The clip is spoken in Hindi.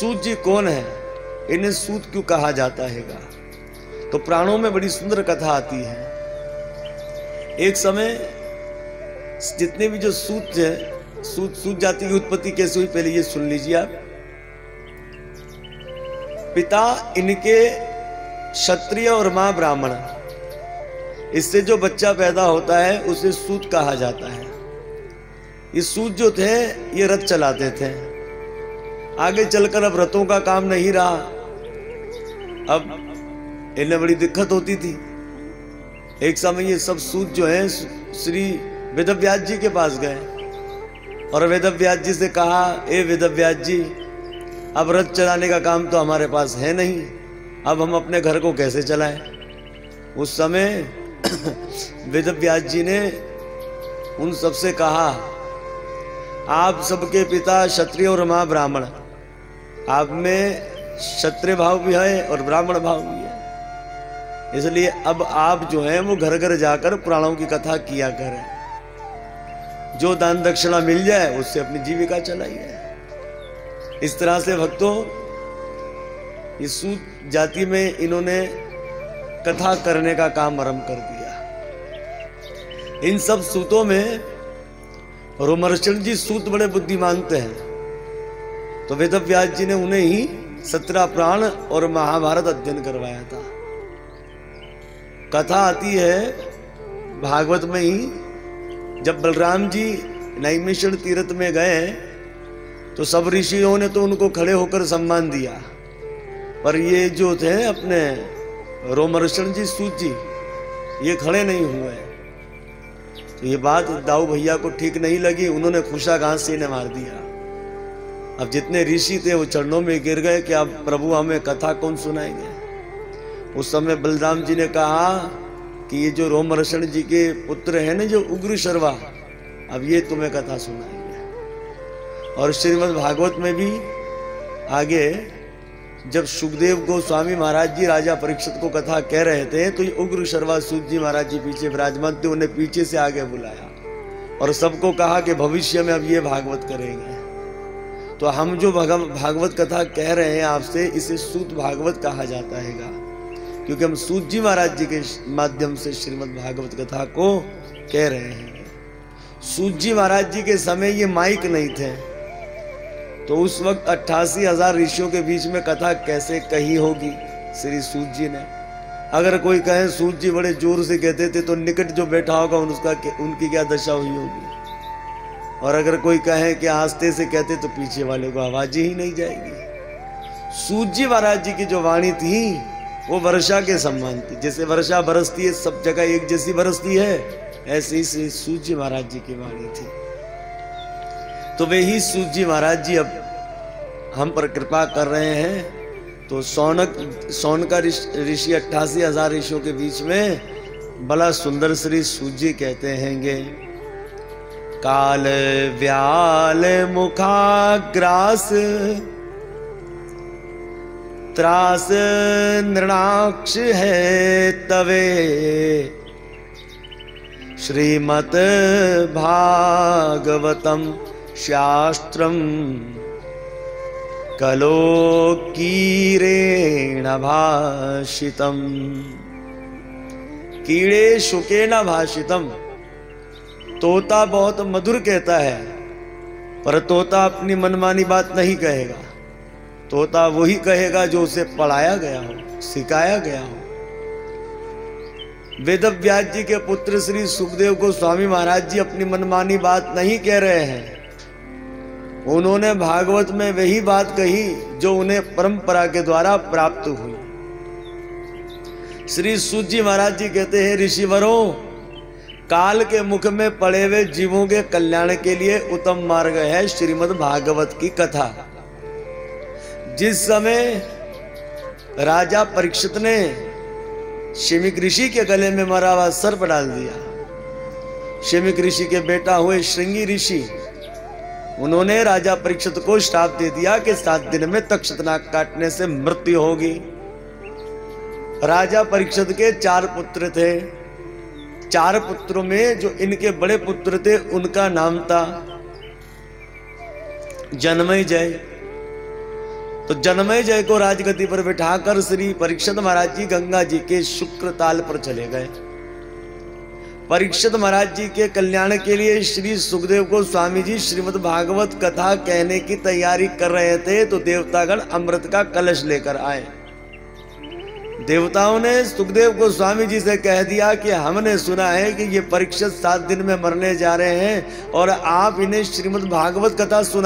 सूत जी कौन है? इन्हें सूत क्यों कहा जाता हैगा? तो प्राणों में बड़ी सुंदर कथा आती है। एक समय, जितने भी जो सूत है, सूत सूत जाति की उत्पत्ति कैसे हुई, पहले ये सुन लीजिए आप। पिता इनके क्षत्रिय और माँ ब्राह्मण। इससे जो बच्चा पैदा होता है, उसे सूत कहा जाता है। ये सूत जो थे, ये रथ चलाते थे। आगे चलकर अब रथों का काम नहीं रहा। अब इन्हें बड़ी दिक्कत होती थी। एक समय ये सब सूत जो है, श्री वेदव्यास जी के पास गए। और वेदव्यास जी से कहा, ए वेदव्यास जी, अब रथ चलाने का काम तो हमारे पास है नहीं। अब हम अपने घर को कैसे चलाएँ? उस समय वेदव्यास जी ने उन सबसे कहा, आप सबके पिता क्षत्रिय और माँ ब्राह्मण आप में क्षत्रिय भाव भी है और ब्राह्मण भाव भी है। इसलिए अब आप जो है, वो घर घर जाकर पुराणों की कथा किया करें। जो दान दक्षिणा मिल जाए, उससे अपनी जीविका चलाइए इस तरह से भक्तों, इस सूत जाति में इन्होंने कथा करने का काम आरंभ कर दिया। इन सब सूतों में रोमर्शन जी सूत बड़े बुद्धिमान थे तो वेद व्यास जी ने उन्हें ही सत्रह प्राण और महाभारत अध्ययन करवाया था। कथा आती है भागवत में ही, जब बलराम जी नैमिषण तीर्थ में गए तो सब ऋषियों ने तो उनको खड़े होकर सम्मान दिया। पर ये जो थे अपने रोमर्षण जी, सूत जी, ये खड़े नहीं हुए। तो ये बात दाऊ भैया को ठीक नहीं लगी, उन्होंने खुशा घास से इन्हें मार दिया। अब जितने ऋषि थे, वो चरणों में गिर गए कि अब प्रभु हमें कथा कौन सुनाएँगे? उस समय बलराम जी ने कहा कि ये जो रोमरषण जी के पुत्र है ना, जो उग्र शर्वा, अब ये तुम्हें कथा सुनाएँगे। और श्रीमद भागवत में भी आगे, जब सुखदेव गोस्वामी महाराज जी राजा परीक्षित को कथा कह रहे थे तो ये उग्र शर्वा सूत जी महाराज जी पीछे विराजमान थे, उन्हें पीछे से आगे बुलाया। और सबको कहा कि भविष्य में अब ये भागवत करेंगे। तो हम जो भागवत कथा कह रहे हैं आपसे, इसे सूत भागवत कहा जाता हैगा क्योंकि हम सूत जी महाराज जी के माध्यम से श्रीमद भागवत कथा को कह रहे हैं। सूत जी महाराज जी के समय ये माइक नहीं थे। तो उस वक्त अट्ठासी हज़ार ऋषियों के बीच में कथा कैसे कही होगी? श्री सूत जी ने। अगर कोई कहे, सूत जी बड़े ज़ोर से कहते थे तो निकट जो बैठा होगा उनका उनकी क्या दशा हुई होगी? और अगर कोई कहे कि आस्ते से कहते तो पीछे वाले को आवाज़ ही नहीं जाएगी। सूजी महाराज जी की जो वाणी थी, वो वर्षा के सम्मान थी। जैसे वर्षा बरसती है, सब जगह एक जैसी बरसती है, ऐसे ही श्री सूजी महाराज जी की वाणी थी। तो वे ही सूजी महाराज जी अब हम पर कृपा कर रहे हैं तो सौनक, सौनका ऋषि अट्ठासी हज़ार ऋषियों के बीच में बड़ा सुंदर श्री सूजी कहते हैंगे। काल व्याल मुखाग्रास, त्रास नृणाक्ष है तवे। श्रीमत भागवतम शास्त्रम कलो कीरेण भाषितम। कीड़े शुकेन भाषितम। तोता बहुत मधुर कहता है, पर तोता अपनी मनमानी बात नहीं कहेगा। तोता वही कहेगा जो उसे पढ़ाया गया हो, सिखाया गया हो। वेद व्यास जी के पुत्र श्री सुखदेव को स्वामी महाराज जी अपनी मनमानी बात नहीं कह रहे हैं। उन्होंने भागवत में वही बात कही जो उन्हें परंपरा के द्वारा प्राप्त हुई। श्री सूजी महाराज जी कहते हैं, ऋषिवरों काल के मुख में पड़े हुए जीवों के कल्याण के लिए उत्तम मार्ग है श्रीमद् भागवत की कथा। जिस समय राजा परीक्षित ने शिमिक ऋषि के गले में मरा हुआ सर्प डाल दिया। शिमिक ऋषि के बेटा हुए श्रृंगी ऋषि, उन्होंने राजा परीक्षित को श्राप दे दिया कि सात दिन में तक्षतनाग काटने से मृत्यु होगी। राजा परीक्षित के चार पुत्र थे। चार पुत्रों में जो इनके बड़े पुत्र थे, उनका नाम था जन्मय जय। तो जन्मय जय को राजगति पर बिठाकर श्री परीक्षित महाराज जी गंगा जी के शुक्र ताल पर चले गए। परीक्षित महाराज जी के कल्याण के लिए श्री सुखदेव को स्वामी जी श्रीमद भागवत कथा कहने की तैयारी कर रहे थे तो देवतागण अमृत का कलश लेकर आए। देवताओं ने सुखदेव को स्वामी जी से कह दिया कि हमने सुना है कि ये परीक्षित सात दिन में मरने जा रहे हैं और आप इन्हें श्रीमद् भागवत कथा सुना